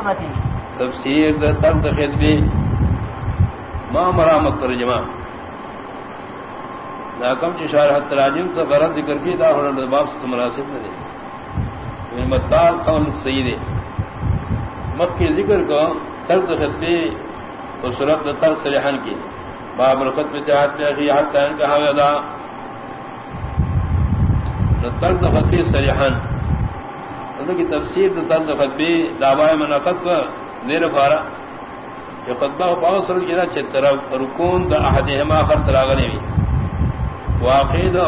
الخطبة تفسیر دا ترد خطبی ما مرامت ترجمہ دا کم چی شارح تراجم تا غرد ذکر کی دا ہونا دا باب سے مناسب نہ دے۔ یعنی مدار قول صحیح مت کی ذکر کو ترد خطبی تو صورت دا ترد کی۔ باب الخطب تحت پہ اخی حد تہن کہا دا۔ ترد خطبی سریحن کی تفسیر دا ترد خطبی دعوائے منعقد کا دیر فارا کہ خطبہ و پاؤ سر کی چتر رکون دا احدہما خرط راغلی وی واقعی دا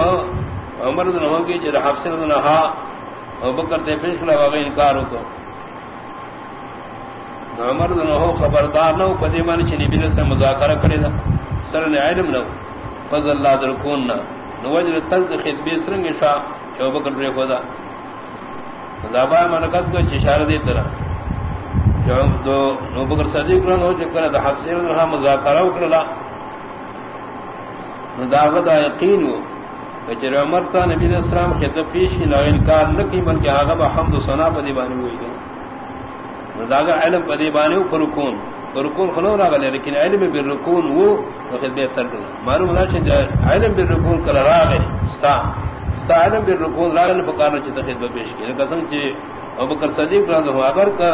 عمر دن ہوگی جر حفصر دن ہا او بکر تے پیش کلا واقعی انکار ہو تو عمر دن ہو خبردار نو پدی مانی چنی بیل سے مذاکرہ کرے دا، سر نے علم نو فضل اللہ در کون نا نوجر تلد خطبی سرنگ شاہ چو بکر تے خدا۔ دابا منقد کو چشار دی طرح دو نو بکر صدیق رہا چکر دا حفظی رہا مذاکرہ اکرلا نو داغت یقین ہو. کہ عمر تا نبی علیہ السلام خطب پیش کی لا انکار نکی بلکہ آغا با حمد و ثنا پا دیبانی ہوئی گئی. نو داغا علم پا دیبانی ہو فرکون فرکون خلو راگا لے، لیکن علم بالرکون وہ وقت بہتر کرنا معلوم دا چھے علم بالرکون کل راگا ستا. ستا علم بالرکون راگا لفقارنا چھتا خطب پیش کی لیکن سنگ چی ابکر صدیق صدیق رہا اگر کا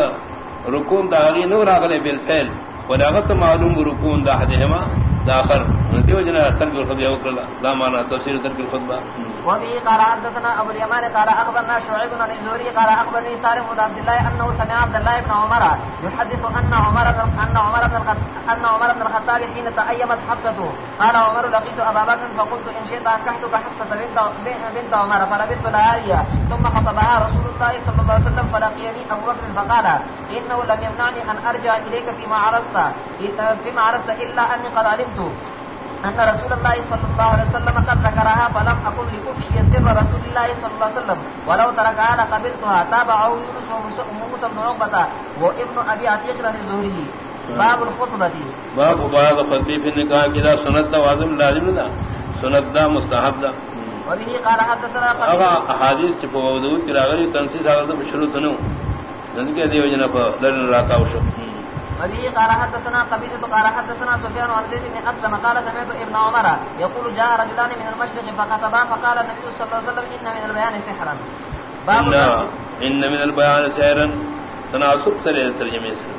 رکون دا غی نو راغلے بالفعل ولی وداغت معلوم رکون دا حدہما داخر دیو جنا ترک الخطبہ وکلا لا. معنی تفسیر ترک الخطبہ. وفي قال حدثنا ابو اليمان قال اخبرنا شعيب بن الزهري قال اخبرني سالم بن عبد الله انه سمع عبد الله بن عمر يحدث ان عمر ان عمر بن ان عمر بن الخطاب حين تأيمت حفصته قال عمر، لقيت ابا بكر فقلت ان شئت انكحتك حفصه بنت بنت عمر، فلبثت لها ثم خطبها رسول الله صلى الله عليه وسلم، فلقيني ابو بكر فقال انه لم يمنعني ان ارجع اليك فيما عرضت فيما عرضت الا اني قد علمت ان رسول الله صلى الله عليه وسلم قد ذكرها فلم اكن لافشي سر رسول الله صلى الله عليه وسلم ولو تركها لقبلتها تابعه يونس وموسى بن عقبة وابن ابي عتيق الزهري باب الخطبة باب باب خطبه في النكاح كذا سنت واجب لازم دا سنت دا مستحب دا وبه قال حدثنا اغا احاديث چ موجود کراغلی تنسیص اگر شروع تنو کے دیو جنا لڑن راکاو شو وبه قال حدثنا قبيصة قال حدثنا سفيان عن زيد بن أسلم قال سمعت ابن عمر يقول جاء رجلان من المشرق فخطبا فقال النبي صلى الله عليه وسلم إن من البيان سحرا. باب إن من البيان سحرا. تناسب سريع ترجمه سے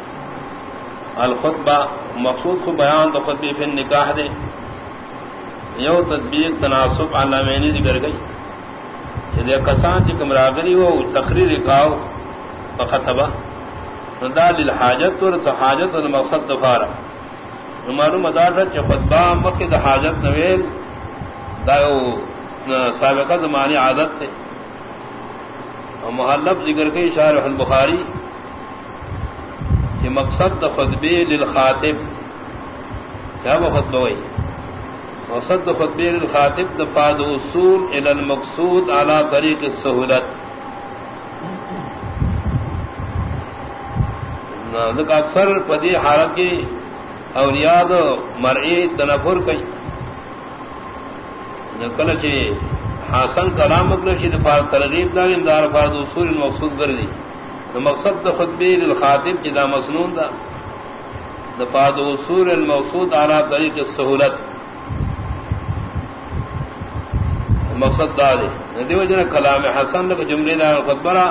الخطبہ مقصود کو بیان تو خطبی فی النکاح دے یو تطبیق تناسب علامینی ذکر گئی کہ کسان چکم راغلی ہو تقریر کاؤ فخطبہ دال الحاجت اور حاجت اور مقصد دفارا معلوم ادارت خطبہ مقد حاجت نویل دایو سابقہ زمانی عادت تھے اور محلب ذکر کے شارح البخاری کہ مقصد خطبی للخاطب کیا وہ خطبہ ہوئی؟ مقصد خطبی للخاطب دفاد اصول الى المقصود على طریق السہولت. اکثر پدی حالت کی اولیاد مرئی تنفر کئی۔ کلچ حسن کلام اکلشی دفار ترغیب دا امدار فارد اصول مقصود کر دی مقصد دا خطبی للخاطب کی دا مسنون دا۔ دفاد اصول المقصود اعلیٰ طریق سہولت۔ مقصد دا دے دیو جنا کلام حسن لک جملے دا خطبرہ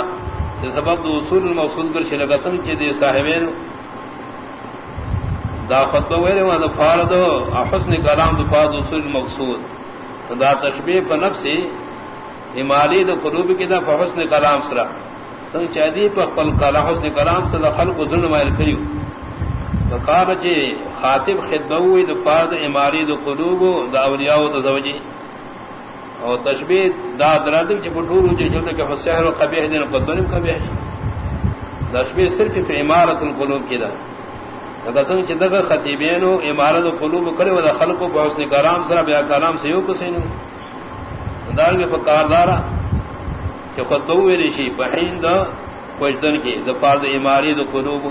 سبب دو اصول المقصود کر شلگا سم چے دے صاحبین دا خطبہ ویلے وہاں دا فارد حسن کلام دا فارد اصول المقصود دا تشبیح پا نفسی امالی دا قلوب کی دا فا حسن کلام سرا سنگ چاہدی پا خپل کلام حسن کلام سرا خلق و ذن مائل کریو فقال چے خاطب خطبہ ہوئی دا فارد امالی دا قلوب دا اولیاء دا زوجی او تشبیہ دا درادم چ پٹور جو جلد کہ حسین و قبیح دین قدن قبیح تشبیہ صرف فی امارت القلوب کی دا قسم چ دغه خطیبین و امارت القلوب کرے و خلق و حسن کرام سره بیا کلام سے یو کسین دار کے فقاردارا کہ خطبہ ویلی شی بہین دا وجدن کی دا فرض اماری دا قلوب.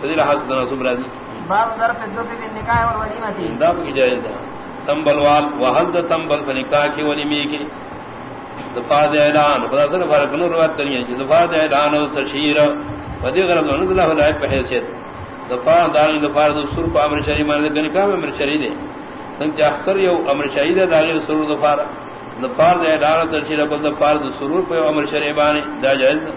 فضیل حسن رسول راضی باب ظرف الدب بالنکاح والولیمه دا کی جائز دا تمبل وال وحل دا تمبل فنکاہ کی ولیمی کی دفاد اعلان، خدا سر فرق نور روایت تنگی ہے دفاد اعلان و تشہیر. ودی غرض ونود اللہ ہدایت پہ حیثیت. دفار دار دفار دو سر کو امر شری مان گن کا امر شری دے. سنگ اختر یو امر شری دے، داغی سر دفار دفار دے دار ترشی رب دفار دو سرور پہ امر شری بانی دا جائز دا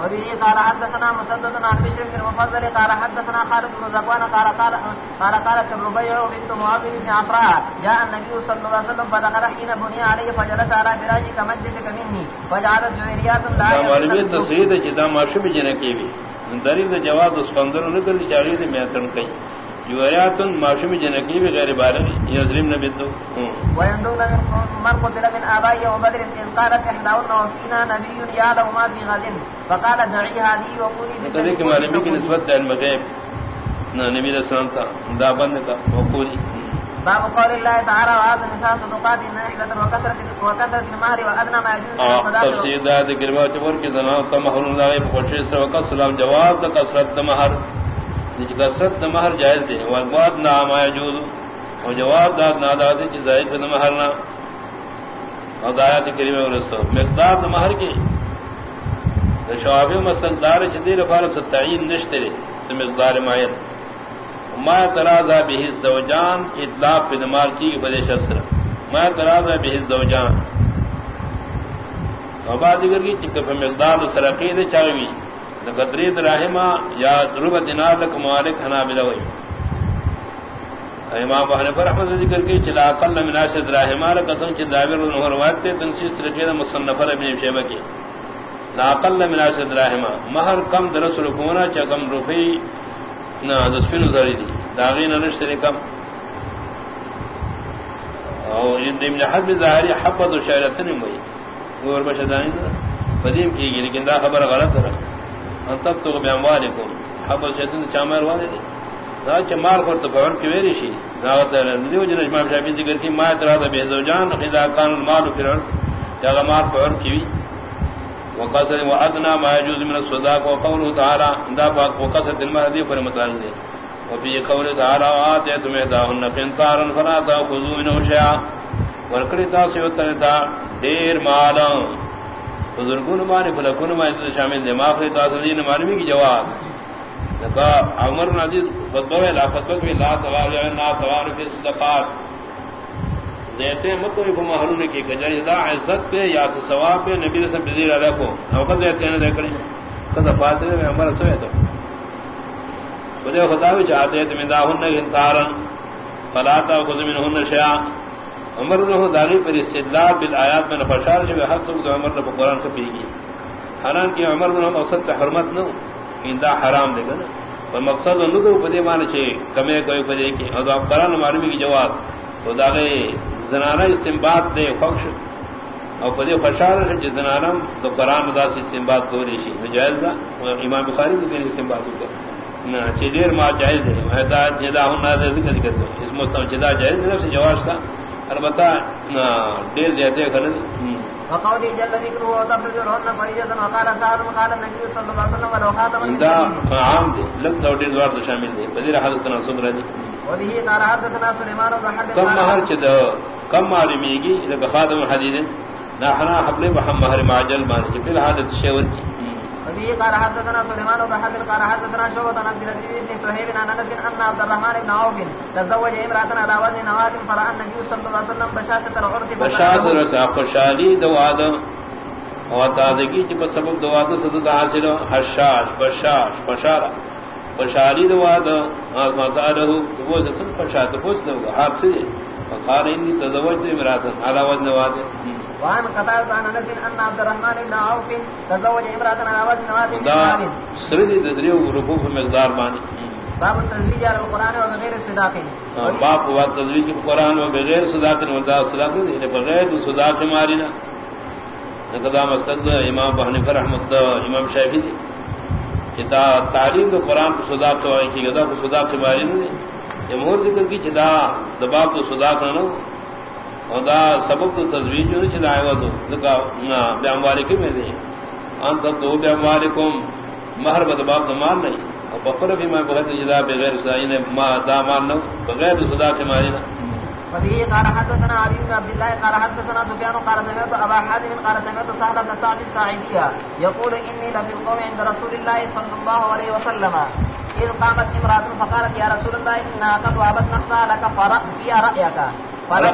وبه قال حدثنا مسدد عن بشر بن المفضل قال حدثنا خالد بن زكوان قال قال قال قالت الربيع بنت معاذ بن عفراء جاء النبي صلى الله عليه وسلم فذكر حين بني عليه فجلس على فراشه كمجلسك مني فجعلت جويريات لا معلومی تصویر جدا معشوب جن کی بھی دلیل جواب اسکندر نے کر چاہیے تھے میں کئی جویات معشوم جنکی بھی غیر بالغ یظلم نبی تو۔ ويندون من قتل من آبائی و بدر ان قالت احداؤن وفینا نبی یعلم ما في غد فقال دعی هذه وقولی بالتذیک معلومی کی نسبت علم غیب نبی علیہ السلام تا دا بند کا وقولی باب قول الله تعالى وعاد النساء صدقات نحلة وكثرة وكثرة المهر وأدنى ما يجوز من الصداق تفسیر دا ذکر ما چور کی زنا کا مہر اللہ بخوشی سے وقت سلام جواب دا کثرت مہر کثرت جی مہر جائز دے والباد نام يجوز اور جواب داد نادا دے کہ زائد کا مہر نہ. اور آیات کریمہ ورسو مقدار مہر کی. شواب مستقدار جدیر فارغ ستعین نشترے سے مقدار مائر ما ترازا به الزوجان اطلاق پہ دمال کی بدے شخص ما ترازا به الزوجان. اور بعد دیگر کی چکہ پہ مقدار سرقید چاہوی. قدرید رحمہ یا رب دینار لک مالک حنابلہ ہوئی امام بحنف رحمت ذکر کی چلا اقل من عشد رحمہ لقسم چی دابر و روایت تے تنسیس رکید مصنفر ابن شیبہ کی. لا اقل من عشد رحمہ مہر کم درس رکونا چا کم رفی نا دسفین ذری دی. داغین نشتری کم. او ابن حد ظاہری حفظ و شعرتن ہوئی گور بشدانی بدیم کی گی لیکن دا خبر غلط رہا. تب تو بیاموالکم حب الشیطان چامر والے دے؟ دا چمار کر تو فور کی ویری شی. دعوت دیو جن اجماع شافعی ذکر کی، ما ترا اعتراض به زوجان اذا كان المال في الارض جگہ مار فور کی وقصد وادنا ما يجوز من الصداق وقوله تعالى دا پاک وقصد المهدي پر متعلق دے. وفي قول تعالى آتے واتيتم داهن قنطارا فلا تاخذوا منه شيئا ورکڑی تا سیوتنتا دیر مالوں بزرگوں مانے فلکوں مانے شامل دماغ ہے تاثرین مانوی کی جواز لکا عمر نزید فتبہ لا فتبہ بھی لا توار لا توار فی صدقات زیتے مکوی کو محلون کی کجائی دا عزت پہ یا تو ثواب پہ نبی رسول بزیر علیہ کو اوقت زیتے ہیں دیکھ رہے کتا فاتحے میں عمر سوئے تو خدا خدا بھی چاہتے ہیں تمہیں دا داہن انتارا فلا تاخذ منہن شیعہ عمر نے داغی پر استدلال بالآیات میں نفشار جو حق تو عمر نے قرآن کو پی گئی۔ حرام کی عمر نے مقصد پہ حرمت نہ اندا حرام دے گا نا۔ اور مقصد نہ تو پدے مان چے کمے کوئی پدے کی اور دا قرآن معلومی کی جواب۔ تو داغے زنانہ استنباط دے فخش اور پدے فشار ہے جس زنانہ تو قرآن ادا سے استنباط کو رہی شی۔ جائز دا امام بخاری کو دین استنباط کو۔ نہ چدیر ما جائز ہے ہدایت جدا ہونا ذکر کرتے اس مستم جدا جائز دے نفس جواز تھا۔ البتہ دیر جاتے خلل۔ وقولی جل ذکر و تفرج الہن فریجتا وقال سعد وقال النبی صلی اللہ علیہ وسلم ولو خاتم دا عام دے لگ دو دیر دوار دو شامل دے۔ بدیر حضرتنا سبرہ دے وبه قال حدثنا سليمان بن حرب کم مہر چد کم معلومیگی لگ خاتم حدیث نا حنا حبل بحم مہر معجل مانی فی الحادث شیور کی۔ وبه قال حدثنا سليمان بن حرب قال حدثنا شعبة عن عبد العزيز بن صهيب عن انس ان عبد الرحمن بن عوف تزوج امرأة على وزن نواد فرأى النبي صلى الله عليه وسلم بشاشة العرس بشاشة خوشحالی دواد. اور تازگی کی سبب دواد صدد حاصل. حشاش بشاش بشارہ. خوشحالی دواد. مسالہ وہ سن خوشات پوچھ دو ہاتھ سے قال اني تزوجت امرأة على وزن نواد وان قطعت عن انس ان عبد الرحمن بن عوف تزوج امراه وزن نواد سردي تدريو ركوع مقدار باني باب على القران وبغير الصداق. باب هو التزويج القران وبغير صداق ودا صداق نہیں بغیر صداق مارنا نقدا مستد امام رحمۃ اللہ امام شافعی کتاب تعلیم کو قران کو صداق تو ہے کہ صداق کے بارے میں جمہور ذکر کی جدا دباب تو صداق نہ خدا سبب تو تجویز جو نہیں چلائے وہ تو بیام والے کے میں دے ان تب تو بیام والے کو مہر بدباب تو مار نہیں۔ اور بقر بھی میں بہت جدا بغیر سائی نے دا مار نہ بغیر تو خدا کے مارے نا وبه قال حدثنا علي بن عبد الله قال حدثنا سفيان قال سمعت ابا حازم، قال سمعت سهل بن سعد الساعدية يقول اني لفي القوم عند رسول الله صلى الله عليه وسلم۔ اذ قامت امراه فقالت يا رسول الله انها قد وهبت نفسها لك فرأ فيها رايك قال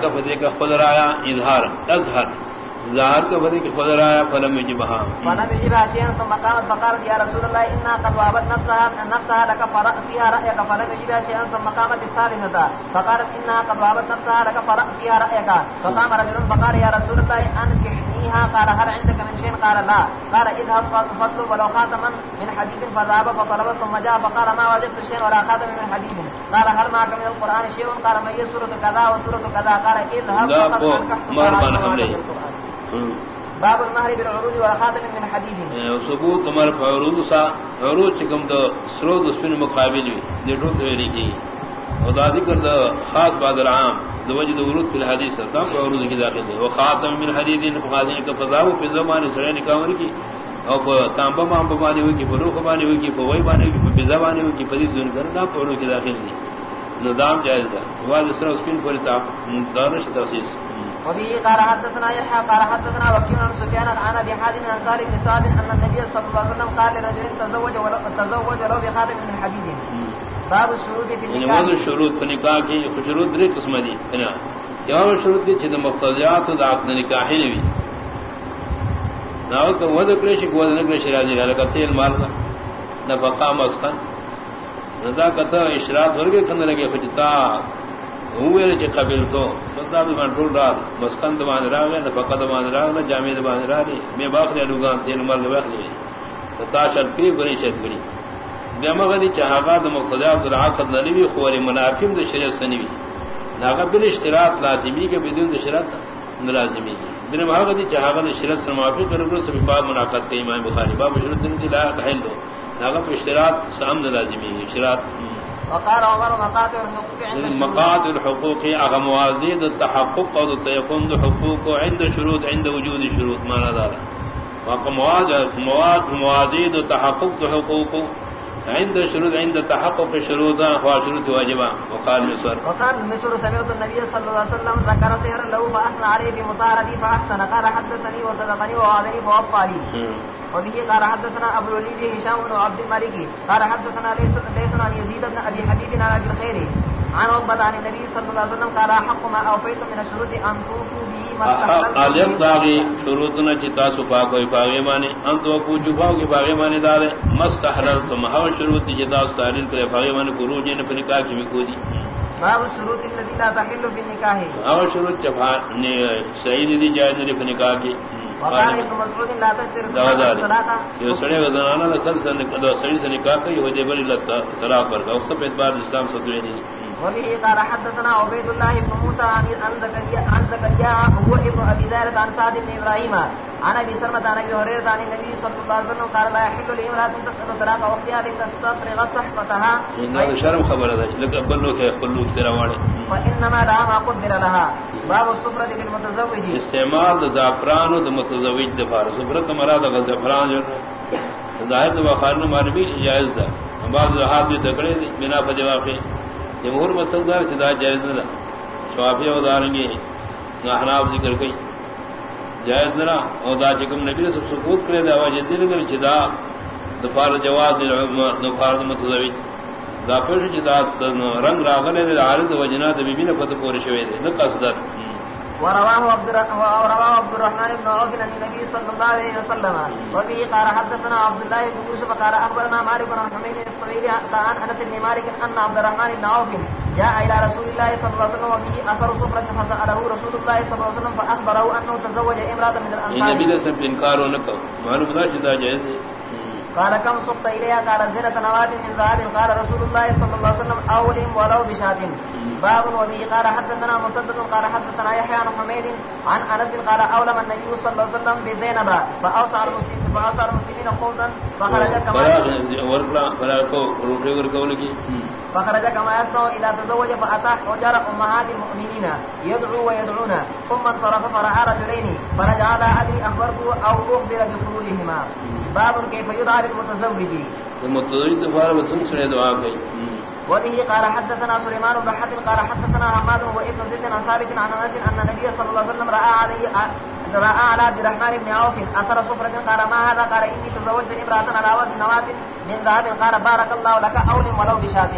کا کا خود رایا اظہار اظہر ظاہر کا فتح کا خود رایا فلم يجبها فلم يجبها شيئا ثم قامت فقالت يا رسول الله انها قد وهبت نفسها نفسها لك فرأ فيها رايك فلم يجبها شيئا ثم قامت الثالثه فقالت انها قد وهبت نفسها لك فرأ فيها رايك فقام رجل فقال يا رسول الله انكحنيها قال هل عندك من شيء؟ قال لا. قال اذهب فاطلب ولو خاتما من حديد. فذهب فطلب ثم جاء فقال ما وجدت شيء ولا خاتم من حديد. قال هل معك من القران شيء؟ قال ما هي سوره كذا وسوره كذا قال اذهب فقد فوق باب المهر بالعروض والخاتم من حديد. ثبوت تمہر فعروض سا، عروض چکم تو سرود اسپن مقابل ہوئی دیٹو تو لکھی اور دادی کر دا خاص بعد العام دو وجد ورود فی الحدیث تم عروض کی داخل ہے وخاتم من حدید فخاتم کا فضاو فی زمان سرے نکاور کی۔ او اور تانبا مام بمانی ہوئی کی فروخ بانی ہوئی کی فوئی بانی ہوئی کی فضا بانی ہوئی کی فدید دون کرنا عروض کی داخل ہے نظام جائز دا۔ واضح سرہ اسرا اسپن پر دارش تخصیص۔ وبه قال حدثنا يحيى قال حدثنا وكيل عن سفيان عن ابي حازم انصار بن سعد ان النبي صلى الله عليه وسلم قال لرجل تزوج ولو تزوج ولو بخاتم من حديد. باب الشروط في یعنی النكاح وہ شروط پر نکاح کی شروط دری قسم دی نا وہ شروط دی چھتے مقتضیات دا عقد نکاحی نوی ناو کہ وہ دکرے شک وہ دکرے شرازی لکا تیل مال کا نفقا مسکن. ندا کتا اشرات ورگے کھنے لگے خجتا ہوئے چی قبل تو. بندہ بھی من ٹول رات مسکن دمان را گئے نفقا دمان را گئے جامع دمان را گئے میں باخری لوگان تیل مال کے باخری تا شرط کری بری شرط کری بیا غنی چاہا د مقتضیات العقد نلوی خور منافیم د شریعت سنوی ناغا بل اشتراط لازمی کے بدون د شرط لازمی دن ماغا دی چاہا د شریعت سے موافق کرو سب باب مناقض کے امام بخاری. باب شروط دن دی لا تحل دو ناغا پر اشتراط سام لازمی ہے اشتراط وقال عمر مقاطع الحقوق عند الشروط. مقاد الحقوق اغا موازید التحقق او تيقن حقوق عند شروط عند وجود شروط مانا دارا وقا مواد موازید التحقق حقوق عند شروط عند تحقق شروط واجبا. وقال مصر وقال مصر سمعت النبي صلى الله عليه وسلم ذكر سهرا له فأثنى عليه بمصارتي فأحسن. قال حدثني وصدقني ووعدني فوفى لي وبه قال حدثنا ابو الوليد هشام بن عبد الملك. قال حدثنا ليس عن يزيد بن ابي حبيب عن الخير. عن عقبة عن النبي صلى الله عليه وسلم قال حق ما اوفيتم من الشروط ان توفوا به ما علم استحللتم داغی شروطنا چتا سپا کوئی پاگے مانے انت وقو جفاو کی پاگے مانے دارے مستحرر تو مہاو شروط چتا ستحلیل کرے پاگے مانے کو روجے نے پنکاہ کی بھی کو دی باب الشروط التي لا تحل في النكاح مہاو شروط چفا صحیح دی جائز نے پنکاہ کی. وقال ابن مسعود لا تشترط دعوادار الصلاة یہ سڑے سے سے نکاح کئی ہو بلی لگتا طلاق پر وقت پہ اعتبار اسلام ستوے نہیں وبه قال حدثنا عبيد الله بن موسى عن زكريا عن زكريا هو ابن ابي زائر عن سعد بن ابراهيم عن ابي سلمة عن ابي هريرة عن النبي صلى الله عليه وسلم قال لا يحل لامرأة تسأل طلاق وقتها لتستفرغ صحفتها نہ شرم خبر ہے لیکن بلو کے بلو تیرا واڑے فانما لها ما قدر لها. باب الصفرة للمتزوج. استعمال زعفران و د متزوج د فار. صبرت مراد زعفران ظاہر د وقارن مانوی جائز دا بعض ہاتھ بھی تکڑے دی بنا فجوا واقع جمہور مطلب مسل دار چدا جائز نہ شوافی و دارنگی احناف ذکر گئی جائز نہ او دا چکم نبی سب سکوت کرے دا واجہ دل کر چدا دفار جواز دفار متزوج دا پر چدا رنگ راغلے دے عارض وجنا د بیبی نہ پتہ پورے شوی دے۔ نہ قصدر ورواه عبد ورواه عبد الرحمن بن عوف عن النبي صلى الله عليه وسلم. وبه قال حدثنا عبد الله بن يوسف قال اخبرنا مالك بن حميد الطويل عن انس بن مالك ان عبد الرحمن بن عوف جاء الى رسول الله صلى الله عليه وسلم وبه اثر صفرة فساله رسول الله صلى الله عليه وسلم فاخبره انه تزوج امراه من الانصار نے سب انکار ہونے کا معلوم تھا چدا جائز. قال كم سقط اليها قال زنة نوات من ذهب. قال رسول الله صلى الله عليه وسلم اولهم ولو بشاة. باب وبه قال حدثنا مسدد قال حدثنا يحيى عن حميد عن انس قال اولم النبي صلى الله عليه وسلم بزينب فاوصى المسلمين فاوصى المسلمين خبزا فخرج كما ورقلا روٹے فخرج يصنع الى تزوج فاتى حجر امهات المؤمنين يدعو ويدعون. ثم انصرف فراى رجلين فرجع على علي اخبرته او اخبر بخروجهما باب كيف يدعى للمتزوج. متزوج دفار وسن سنے دعا وبه قال حدثنا سليمان بن حرب قال حدثنا حماد وابن زيد عن ثابت عن انس ان النبي صلى الله عليه وسلم راى عليه راى على عبد الرحمن بن عوف اثر صفرة قال ما هذا؟ قال اني تزوجت امراه على وزن نواه من ذهب. قال بارك الله لك اول ولو بشاة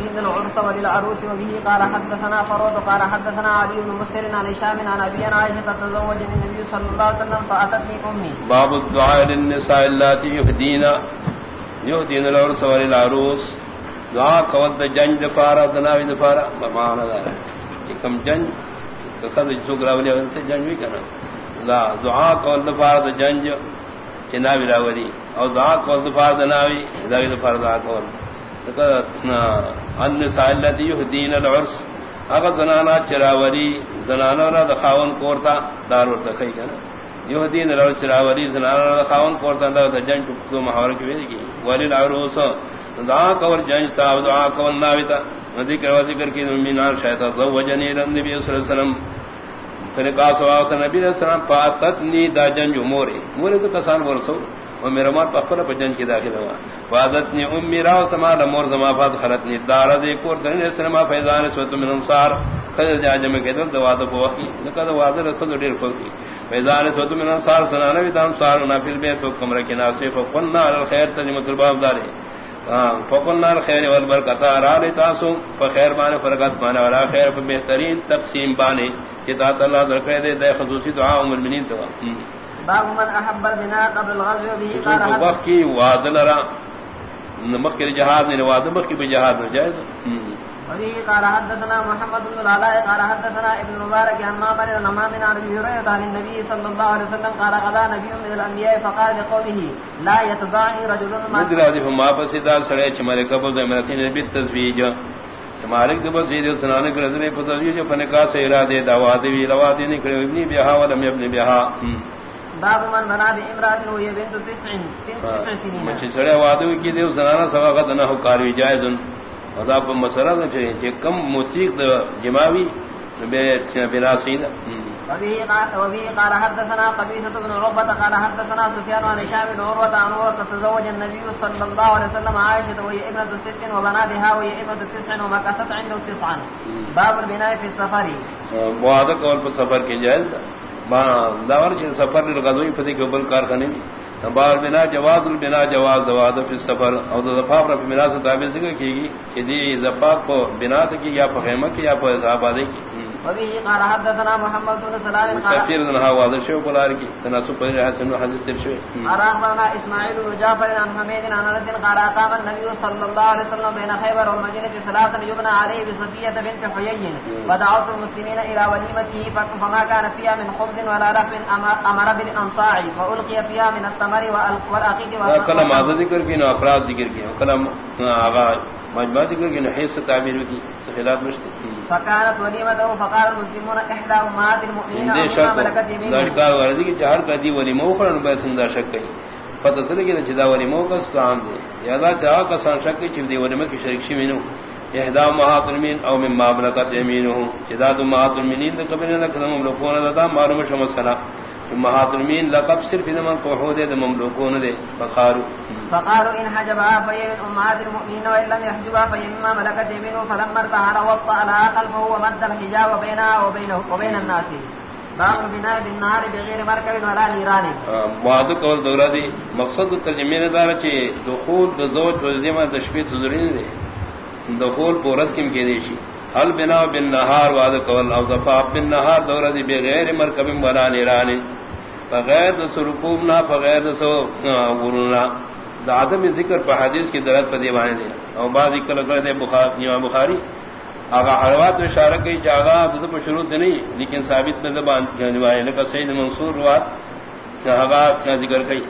ابن العرس وللعروس وبه قال حدثنا فرود قال حدثنا علي بن مسر عن هشام عن ابي عائشه تزوجني النبي صلى الله عليه وسلم فاتتني امي باب الدعاء للنساء اللاتي يهدين يهدين العرس وللعروس. دعا جنج دناوی کم جنج اول سے جنج بھی کنا لا دعا جنج چناوی راولی دعا دناوی داوی دعا العرس. اگر زنانا چراوری زنانا را دخاون کورتا دار ورتا خی کنا یہدین العرس چراوری زنانا را دخاون کورتا دار جنج کو محاورہ کی ویدی کی ولی العروس دعا کور جنج تا، دعا کور ناویتا ذکر و ذکر کی مینار شیطان زوجنی نبی صلی اللہ علیہ وسلم۔ پھر کہا سوا نبی علیہ السلام فاتتنی دا جنج موری موری تو کسان ورسو۔ اور میرا مات پخر پجن کی داخل ہوا۔ فادت امی راو سما لمور زما فاد خلت نے دار دے کور دن سلمہ فیضان سوت من انصار۔ خد جا جمع کے دل دواد کو وحی لقد وعد رسول دیر کو فیضان سوت من انصار سنانا بھی دام سار نافل بیت و کمرہ کے ناصف قلنا الخير تجمت مطلب الباب دارے فقلنا الخير والبرکت را لے تاسو فخیر بانے فرقت بانے ولا خیر بہترین تقسیم بانے تا اللہ درکے دے دے خصوصی دعا ام المؤمنین تو۔ باب من احب البناء قبل الغزو به قال وقت کی وعدل را کے جہاد نے وعدہ مک کی جہاد میں جائز وبه قال حدثنا محمد بن العلاء قال حدثنا ابن مبارك عن مامر النمام بن ابي هريره عن النبي صلى الله عليه وسلم قال قضى نبي من الانبياء فقال لقومه لا يتبعني رجل ما ادري فما فسدال سڑے چمارے قبل امرتين بالتزويج مالک دبر زید سنانے کر دے پتہ فنکا سے ارادے دعوا دی لوا دی نکلے ابن بیہا ولم ابن بیہا باب من بنا بامرات وهي بنت تسع تسع سنين. مچ چڑے وادو کی دیو زنانا سواغت نہ ہو کاری جائز ادا پ مسرہ نہ چے کہ کم موسیق د جماوی بے بلا سید وبه قال حدثنا قبيصة بن عقبة قال حدثنا سفيان عن هشام بن عروة عن عروة تزوج النبي صلى الله عليه وسلم عائشة وهي ابنة ست وبنا بها وهي ابنة تسع ومكثت عنده تسعا. باب البناء في السفر. معاذ قول پر سفر کی جائز داور چ سفر لگادوی پتی کے بل کارخانے میں۔ بار بنا جواز البنا جواز دواد فی سفر او ظفاف رف بنا سے تعبیر ذکر کی گی کہ دی ظفاف کو بنا تکی یا فہمہ کی یا آبادی کی۔ وبه قال حدثنا محمد بن سلام قال سفير بن ذا شو قال لك تناسب بين حسن حديث ترشي ارانا اسماعيل بن جعفر عن حميد عن انس قال قام النبي صلى الله عليه وسلم بين خيبر والمدينه ثلاثا يبنى عليه بصفيه بنت حيي. ودعوت المسلمين الى وليمته فما كان فيها من خبز ولا لحم امر بالانطاع فالقي فيها من التمر والاقيق وكلام هذا ذكر في افراد ذكر کی کلام آغا مجمع ذکر کی نحیث تعبیر کی خلاف مشتی فكانت وليمته فقال المسلمون احدى امهات المؤمنين وما ملكت يمينهم ذلك وردی کی جہر کا دی ولی مو کرن بے سندا شک کی پتہ سن کی چدا ولی مو کا سام دے یادا چا کا سان شک کی چدی ولی میں کی شریک شی مینو احدى امهات المؤمنين او مما ملكت يمينهم چدا امهات المؤمنين قبل نہ کلم لوکون دا معلوم شمس سلام امہات المین لقب صرف دمن کو ہو دے مملوکون دے بخارو فقالوا ان حجبها فهي من امهات المؤمنين وان لم يحجبها فهي مما ملكت يمينه فلما ارتحل وطأ لها خلفه ومد الحجاب بينها وبينه وبين الناس. باب البناء بالنهار بغير مركب ولا نيران بعد قول دورا دی. مقصد ترجمے نے دار چے دخول زوج وزیمہ تشبیہ تذرین دے. دخول پورت کم کے دیشی حل بنا بالنهار وعد قول او ضفا بالنهار دورا دی بغیر مرکب ولا نيران بغیر سرکوب نہ بغیر سو ورنا آدم ذکر پر حدیث کی درد پر دیوانے دے اور بعض ذکر کر دے بخاری بخاری۔ آگا حروات اشارہ کی جاگا دد پر شروع نہیں لیکن ثابت میں زبان دیوانے یعنی لکا سید منصور روات چاہگا کیا ذکر کئی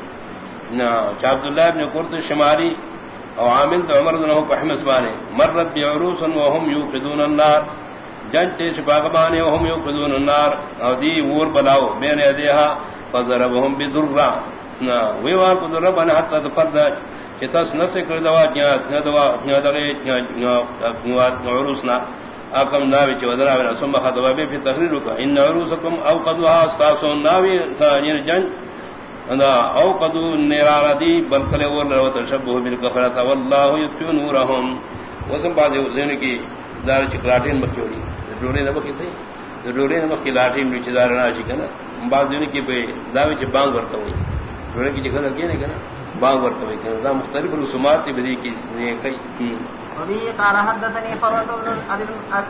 نہ چابد ابن قرط شماری اور عامل تو عمر دنوں کو احمد بانے مرت بعروس وهم يوقدون النار جن تے شپاگبانے وهم يوقدون النار، اور دی ور بلاو بین یدیہا فضربهم بدرہ۔ نہ ویوار کو رب نے حتا فرد کہ تس نہ سے کر دوا کیا دوا نہ دغه عروسنا اکم ناوی چ ودرا ولا ثم خطبه به في تقرير ان عروسكم او قدوا استاسون. ناوی ثاني یعنی جن او قدو نیرارا دی بلکل اور لو تشبہ بالکفرت والله یطفئ نورهم وسم بعد ذہن کی دار چکلاٹین مکھوڑی ڈوڑے نہ مکھی سی؟ ڈوڑے نہ مکھی لاٹین وچ دار نہ چھ کنا۔ بعد ذہن کی پہ داوی چ بانگ ورتا ہوئی۔ ڈوڑے کی جگہ لگی نہیں کنا؟ بانگ ورتا ہوئی کنا۔ دا مختلف رسومات بدی کی یہ کئی۔ وبه قال حدثني فرد بن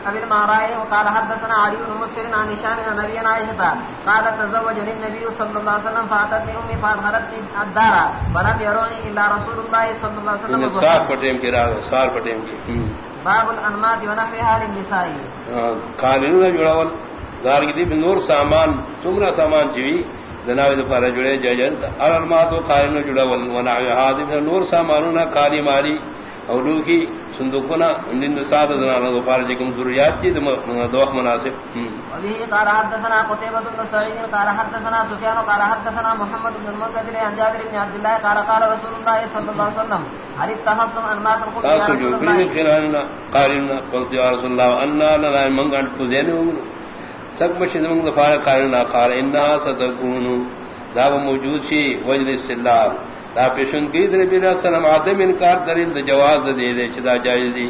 ابي المعراء وقال حدثنا علي بن مسلم عن هشام بن ابي عائشه قال تزوجني النبي صلى الله عليه وسلم فاتتني امي فادخلتني الدار فلم يروني الا رسول الله صلى الله عليه وسلم صار پٹیم کی راہ صار پٹیم کی۔ باب الانماط ونحوها للنساء. قالن جوڑاول۔ دار کی دی نور سامان تمرا سامان جوی جناب دفار جڑے ججل الانماط قالن جوڑاول۔ ونحوها نور ساماننا کالی ماری اولو کی۔ صندوقنا ان سات زنان دو پار جکم ذریات کی دوخ مناسب. ابھی قال حدثنا قتيبة بن سعيد قال حدثنا سفيان قال حدثنا محمد بن المنكدر عن جابر بن عبد الله قال قال رسول الله صلى الله عليه وسلم هل اتخذتم انماط القلوب يا رسول الله. خلالنا قالنا قلت يا رسول الله ان لنا من قد فزين سب مشد من دفار قالنا قال انها ستكون ذا موجود شيء وجل السلام دا پیشن کی در علیہ السلام آدم انکار دلیل دا جواز دے دے چدا جائز دی.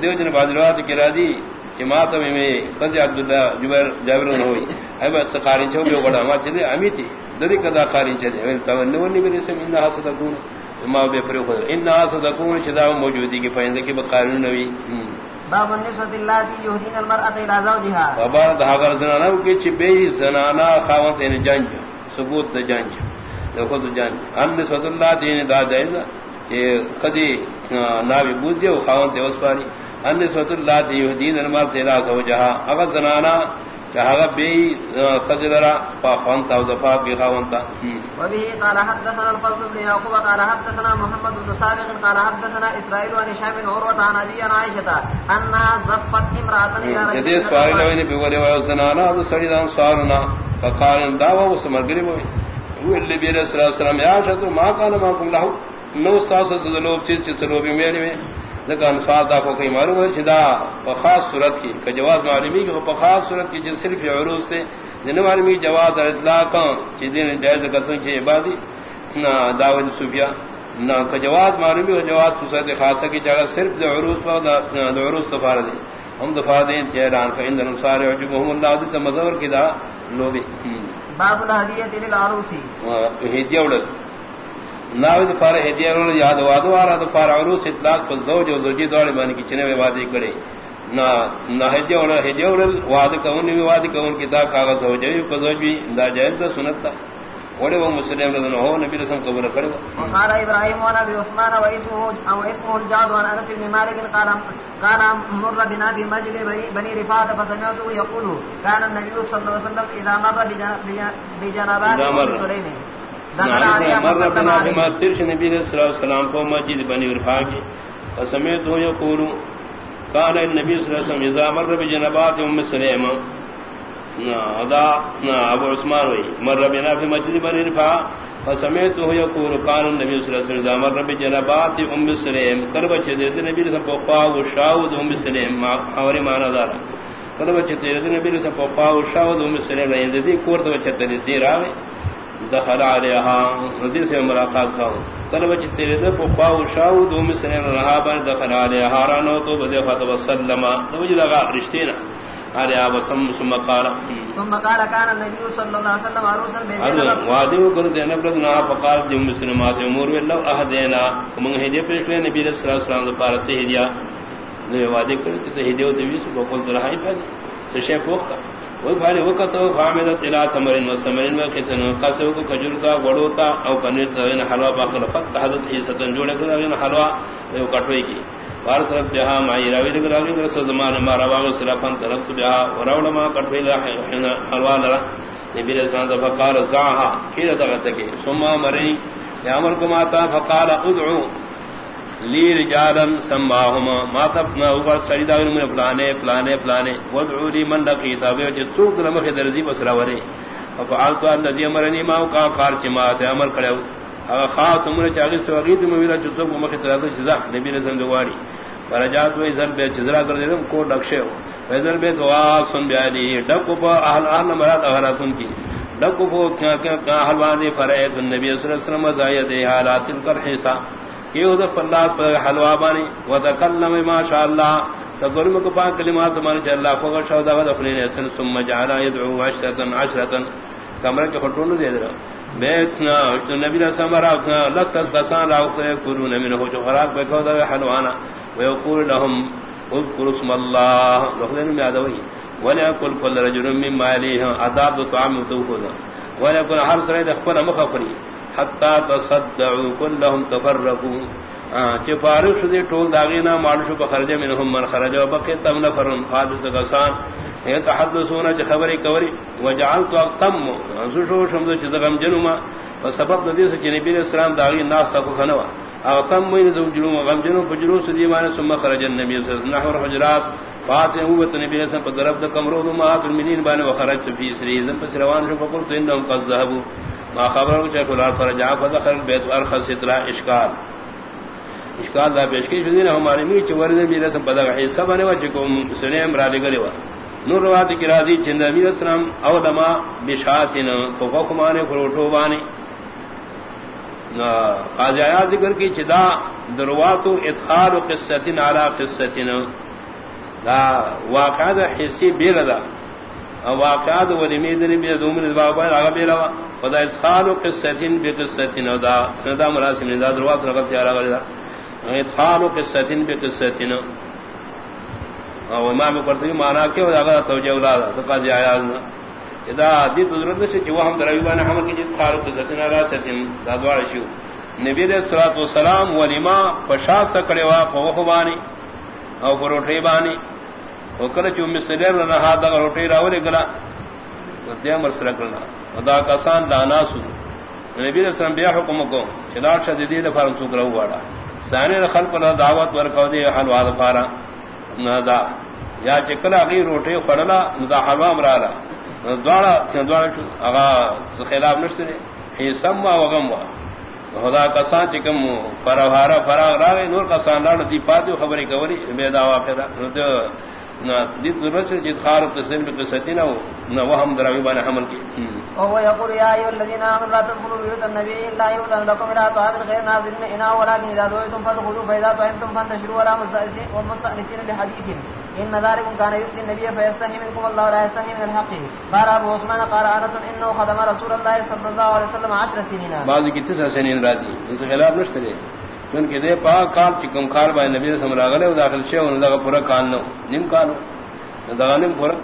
دیو جن بادروات کرا دی جماعت میں میں قضی عبداللہ جبر جابر نہ ہوئی. اے بات سقارین چھو بیو بڑا ما چلے امی تھی دری کدا قارین چلے. میں تمنی ونی میرے سے انہا صدقون ما بے پرے خود انہا صدقون چدا موجودی کی پائندے کی بقارین نوی؟ باب النسوة اللاتي يهدين المرأة إلى زوجها دہا کر زنانا کی چھ بے زنانا خاونت ان جنج ثبوت جنج. تو جان ان نسبت اللہ دین دا جائز کہ خدی ناوی بود دیو خاون دیوس پاری ان نسبت اللہ دی دین المر تیرا سو جہا اگر زنانا چاہا بی خجلرا پا خونتا و دفاع بی خونتا وبه قال حدثنا الفضل بن يعقوب قال حدثنا محمد بن سابق قال حدثنا اسرائيل عن هشام بن عروة عن ابي عائشة انها زفت امرأة الى رجل سوال لوين بيقول يا زنانا هذا سيدان صارنا فقال دعوة وسمرغري بوي ویل بیر صلی اللہ علیہ وسلم یا شتر ما ما کم لہو، نو ساس چیز چیز سلوبی میں دا کو کئی معلوم ہے خاص صورت کی، کہ جواز معلومی کہ خاص صورت کی جن صرف عروض تھے جن معلومی جواز اطلاق جائز قسم کی عبادی، نہ دعوت صوفیہ، نہ کہ جواز معلومی اور جواز صورت خاصہ کی جگہ صرف عروض پر عروض سفار دیں ہم دفاع دیں تیران فإن الانصار عجبهم اللہ دتا مزور کی دا لوبی۔ باب الهدیه للعروسی ہدیہ وڑل ناوی دفار ہدیہ وڑل یاد وادو وارا دفار عروس اطلاق پر زوج و زوجی دوڑی بانی کی چنے وعدے کرے نہ نہ ہدیہ وڑل ہدیہ وڑل وعدہ کون بھی وعدہ کون کی دا کاغذ ہو جائے کو زوج بھی دا جائز دا سنت تھا وڑے وہ مسلم رضن ہو نبی رسم قبول کرے وقال ابراہیم وانا بی عثمان و اسمه او اسمه الجاد وان انس بن مالك قال كان مر بنا في مسجد بني رفاعه فسمعته يقول كان النبي صلى الله عليه وسلم اذا مر بجنابات سليم مر. بنا بما ترش نبی صلی اللہ علیہ وسلم کو مسجد بنی رفاعه کی فسمعته يقول كان النبي صلى الله عليه وسلم اذا مر بجنابات ام سليمه ادا ابو عثمان ہوئی مر بنا في مسجد بني رفاعه فسمعته يقول كان النبي صلى الله عليه وسلم مر بجنبات ام سليم قرب چدے نبی صلی اللہ علیہ وسلم شاود ام سليم ما اور معنی دار قرب چدے نبی صلی اللہ علیہ وسلم پاو شاود ام سليم نے دی کور تو چتے دی دخل عليها ندی سے ملاقات کا قرب چدے نے پاو شاود ام سليم رہا بر دخل عليها رانو تو بدے خطب سلم تو جو لگا رشتے نہ ارے اب سم ثم قال كان النبي صلى الله عليه وسلم عروسا بين وادي وكر دين بدنا فقال جم مسلمات امور ولو اهدينا كم هدي لے نبی صلی اللہ علیہ وسلم پار سے ہدیہ۔ نے وعدے کرتے تھے ہدیہ تو بھی سب کو ہی پھالی سے شے پوکھا وہ بھاری وقت حامد الى تمر و سمر و کتن قصو کو کھجور کا گڑو تا او پنیر تا حلوا باخر فت حضرت عیسی تن جوڑے کر حلوا وہ کٹوئی کی۔ فارسلت بها معي راوي لغراوي رس زمان ما رواو سلفان تركت بها وراول ما قد فيلا حين حلوان را. نبي رسان فقال زعها كيدا تغتك ثم مري يا امركم آتا فقال ادعو لی رجالا سماهما ما تفنا اوپر سجدہ من فلانے فلانے فلانے. وادعو لی من لقیتا بے وجہ چوک لمخ درزی بسرا ورے ففعلتو الذي امرني ما وقع قارچ ما امر کڑے خاص عمر چاغی سے وغیرہ مویلا چتو کو مخ ترا جزا نبی نے سن دواری. فرجات وی زر بے کر دے کو ڈکشے ہو۔ فیضر بے دعا سن بیادی ڈک کو اہل اہل مراد اہراتن کی۔ لکو کو کیا کیا کیا حلوانی فرعیت النبی صلی اللہ علیہ وسلم زائد حالات کر حصہ۔ کہ کیو دف اللہ پر حلوا بانی۔ وتکلم ما شاء اللہ۔ تقرم کو پاک کلمات مان چ اللہ کو شو دا دفنین سن ثم جعل يدعو عشرة عشرة کمرہ کے خطون دے دے بیتنا نبی نے سمرا لستس کسان لا يقولون منه جو خراب بکو دا حلوانا ويقول لهم اذكر اسم الله. لخدن میں ادوی ولا يقول كل رجل من ماله عذاب طعام توفدا ولا يقول هر سره دخل مخفري. حتى تصدعوا كلهم تفرقوا. چه فارغ شدی، ټول داغینا مالشو په خرج منهم. من خرج او تم نفرن حادث غسان. يتحدثون چه خبري کوي وجعلت اقتم انسو شو شمد چه غم جنما وسبب د دې چې نبی رسول الله ناس تا خنوا. اقتم وين ذو جنوم غم جنو پجرو سدی مان ثم خرج النبي صلى الله عليه وسلم. حجرات فاس هو نبی رسول الله ضرب د کمرو ما المنين بان وخرجت في سريزم پس روان شو فقلت انهم قد ذهبوا ما خبر چه کولار فرجا. فدخل البيت ارخص اتلا اشكال اشکال. دا پیش کی شدین ہمارے می چور نے میرے سے پتہ ہے سب نے وجہ کو سنے امرا لے گلے وا نور روات کی راضی چند امیر السلام او دما بشاتن کو کو مانے فروٹو وانی نا قاضی ذکر کی چدا دروات ادخال قصتن علی قصتن دا واقعہ حسی بیردا او واقعہ ولی میدنی بی دومن بابا اگا بیروا خدا ادخال قصتن بقصتن دا دا مراسم دا دروات رغب تیارا غلی دا. ادخال قصتن بقصتن او امام قرطبی مانا کہ اگر توجہ اولاد تو قاضی آیا اذا دی ضرورت سے کہ وہ ہم دروی بنا ہم کی ادخال قصتن را ستن دا دوار شو نبی علیہ الصلوۃ والسلام ولیما فشا سکڑے وا فوخبانی او پروٹھی بانی او کل چوم سلیم نہ ہا دا روٹی راولے گلا۔ دیا مر سر کرنا ادا کسان داناسو نبی علیہ السلام بیا حکم کو چلاٹ شدیدی فرم سوکرا ہوا سانی خلق لا دعوت ورکو دی حلوا دفارا ندا یا چکلا غیر روٹے خڑلا ندا حلوا مرالا دوارا دوارا اغا خلاف نشتے ہی سما وغم وا خدا کسان چکم فرہارا فراغ راوے نور کسان لاڑ دی پاتو خبری کوری بے دعوا پیدا نہ ضرورت سے جت خار تسلیم کے ستی نہ نہ وہ دراوی بان حمل کی او یقول یا ایھا الذین آمنوا لا تدخلوا بیوت النبی الا یؤذن لكم الى طعام غیر ناظرین انا ولكن اذا دعيتم فادخلوا، فاذا طعمتم فانتشروا ولا مستأنسين ومستأنسين لحديث ان ذلكم كان يؤذي النبي فيستحي منكم الله لا يستحي من الحق. قال ابو عثمان، قال انس انه خدم رسول الله صلى الله عليه وسلم 10 سنين. بعض کی تسع سنین راضی ان سے خلاف نشتے ان کے دے پاک کال چکم کار بھائی نبی رسول اللہ علیہ داخل شے ان دا پورا کال نو، نیم کال نو دا نیم پورا